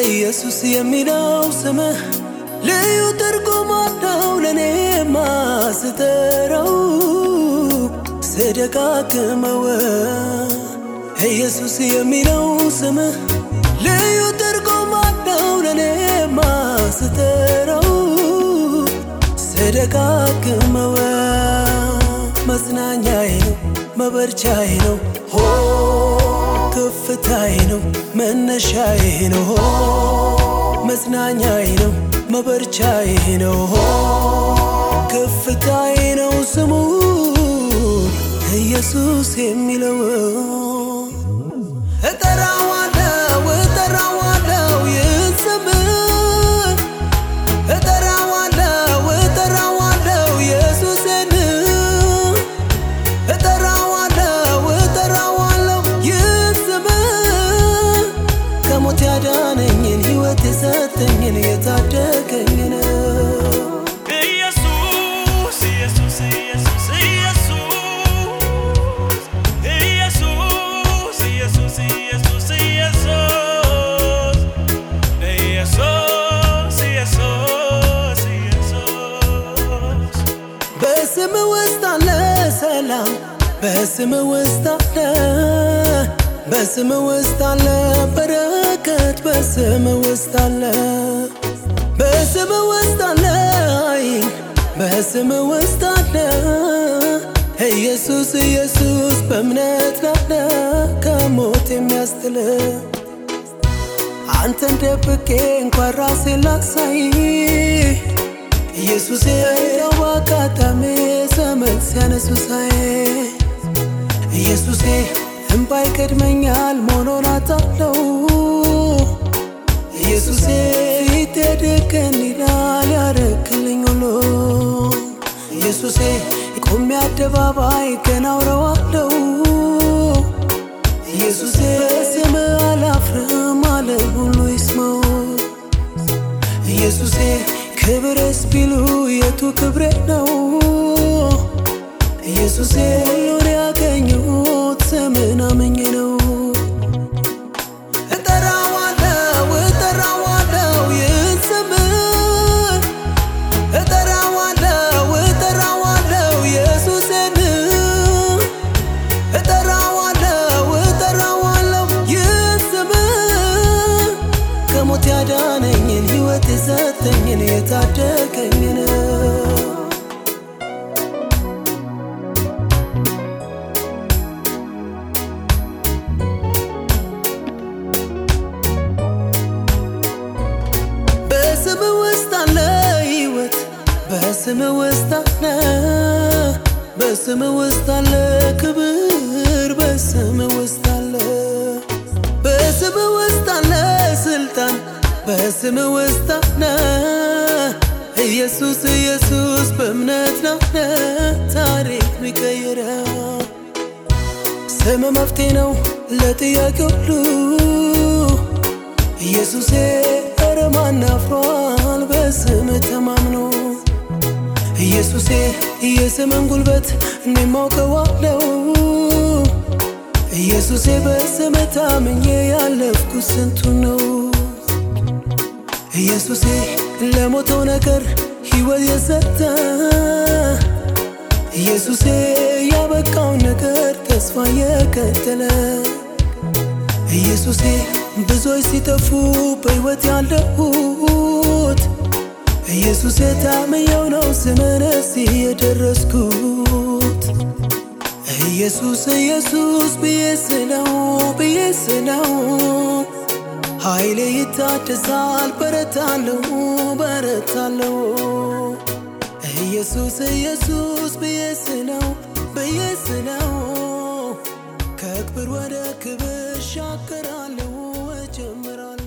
ኢየሱስ የሚለው ስምህ ልዩ ትርጉም አለው ለእኔማ ስጠራው ስደጋግመው ኢየሱስ የሚለው ስምህ ልዩ ትርጉም አለው ለእኔማ ስጠራው ስደጋግመው መጽናኛዬ ነው መበርቻዬ ነው ከፍታዬ ነው መነሻዬ ነው ሆ መጽናኛዬ ነው መበርቻዬ ነው። ከፍታዬ ነው ስሙ ኢየሱስ የሚለው። እጠራዋለው የሰጠኝን የታደገኝን ኢየሱስ ኢየሱስ ኢየሱስ ኢየሱስ ኢየሱስ ኢየሱስ ኢየሱስ ኢየሱስ ኢየሱስ ኢየሱስ። በስም ውስጥ አለ ሰላም፣ በስም ውስጥ አለ በስም ውስጥ አለ በረከት፣ በስም ውስጥ አለ። በስም ውስጥ አለ። በስም ውስጥ አለ። ኢየሱስ ኢየሱስ በእምነት ላለ። ከሞት የሚያስጥል አንተን ደብቄ እንኳን ራሴን ላሳይ ኢየሱሴ ያው በአጋጣሚ ዘመን ሲያነሱ ሳይ። ኢየሱሴ እምባ ይቀድመኛል መሆኖን አጣለው ድቅን ይላል ያረክልኝ ሁሉ ኢየሱሴ ቆሜ አደባባይ ገና አውረዋለው ኢየሱሴ በስም አላፍርም አለ ሁሉ ይስማው ኢየሱሴ ክብርስ ቢሉ የቱ ክብሬ ነው? ኢየሱሴ የሰጠኝን የታደገኝን በስም ውስጥ አለ ሕይወት፣ በስም ውስጥ አለ በስም ውስጥ አለ ክብር፣ በስም ውስጥ አለ በስም ውስጥ አለ ስልጣን፣ በስም ውስጥ አለ ኢየሱስ ኢየሱስ በእምነት ላለ ታሪክ ሚቀይረው ስም መፍትሄ ነው ለጥያቄ ሁሉ። ኢየሱሴ ኧረ ማን አፍሯል? በስም ተማምኖ። ኢየሱሴ የስምን ጉልበት እኔም አውቀዋለው ኢየሱሴ በስም ታምኜ ያለፍኩ ስንቱ ነው? ኢየሱሴ ለሞተው ነገር ሕይወት የሰጠ ኢየሱሴ ያበቃውን ነገር ተስፋ የቀጠለ ኢየሱሴ ብዙዎች ሲጠፉ በሕይወት ያለሁት ኢየሱሴ ታምየው ነው እዚህ የደረስኩት ኢየሱስ ኢየሱስ ብዬ ስለው ብዬ ስለው ኃይሌ ይታደሳል በረታለው እመታለሁ። ኢየሱስ ኢየሱስ ብዬስ ነው ብዬስ ነው ከክብር ወደ ክብር ሻገራለሁ እጀምራለሁ